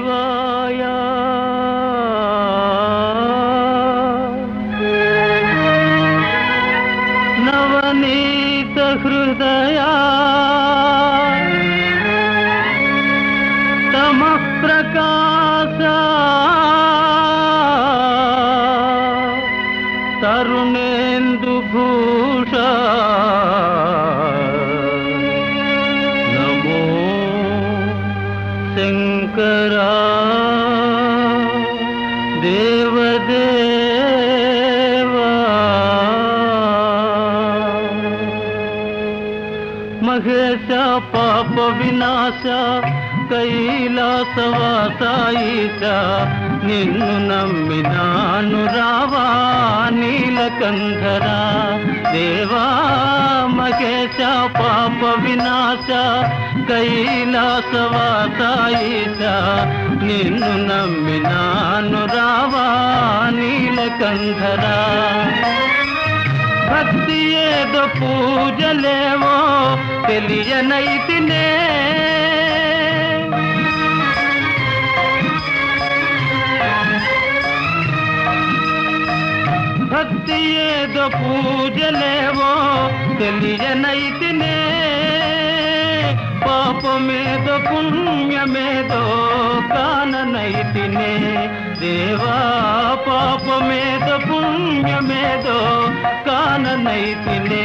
प्रकार नवनीत हृदया। దేవదేవా మహేశ పాప వినాశ కైలాసవాసాయిష నిన్ను నమ్మినాను రావా నీలకంధరా దేవా మహేశ పాప వినాశ కైలాసవాసాయిష నిన్ను నమ్మినాను రా. రావా నీలకంధరా భక్తి ఏదో పూజలేవో తెలియనైతినే భక్తి ఏదో పూజలేవో తెలియనైతినే పాపమేదో పుణ్యమేదో కాననైతినే దేవా పాపమేద పుణ్యమేదో కాననైతినే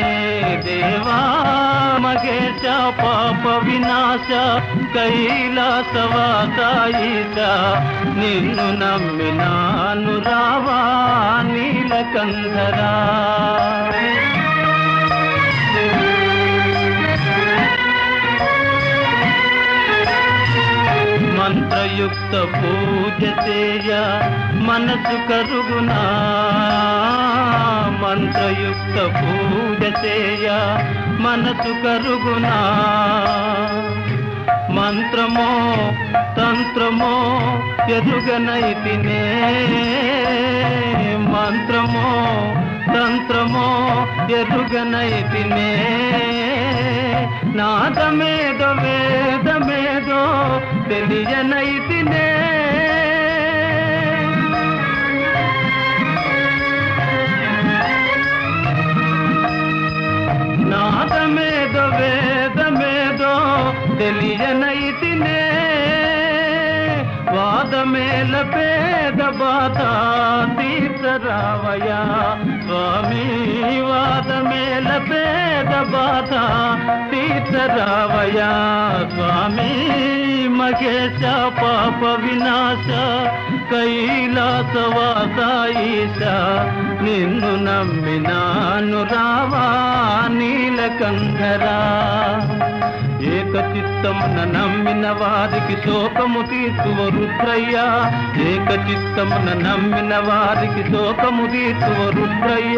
దేవా మగేశ పాప వినాశ కైలాసవాసాయిష నిన్ను నమ్మినాను రావా నీలకంధరా మంత్రయుక్త పూజ చేయ మనసు కరుగునా? మంత్రయుక్త పూజ చేయ మనసు కరుగునా? మంత్రమో తంత్రమో ఎదుగనైతినే మంత్రమో తంత్రమో ఎదుగనైతినే నాదమేద వేదమే తెలియనైతినే. నాదమేదో వేదమేదో తెలియనైతినే. వాదమేల పేద బాధ తీర్చరావయా స్వామి వాదమేల పేద బాధ తీర్చరావయా స్వామి. నాగేశ పాప వినాశ కైలాసవాసాయిష నిన్ను నమ్మినాను రావా నీలకంధరా ఏక చిత్తమున నమ్మిన వారికి శోకము తీర్చువ రుద్రయ్య. ఏక చిత్తమున నమ్మిన వారికి శోకము తీర్చువ రుద్రయ్య.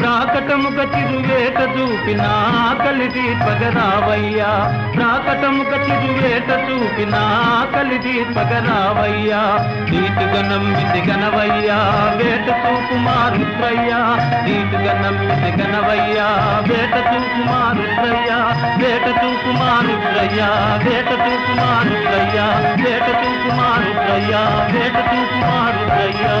ప్రాకటముక చిరువేట చూపిన ఆకలి తీర్పగరావయ్యా. ప్రాకటముక చిరువేట చూపిన ఆకలి తీర్పగరావయ్యా. నీటుగా నమ్మితి గనవయ్యా వేట చూపు మారుద్రయ్యా నీటుగా నమ్మితి గనవయ్యా వేట చూపు మారుద్రయ్యా వేట చూపు మారుద్రయ్యా వేట చూపు మారుద్రయ్యా వేట చూపు మారుద్రయ్యా వేట చూపు మారుద్రయ్యా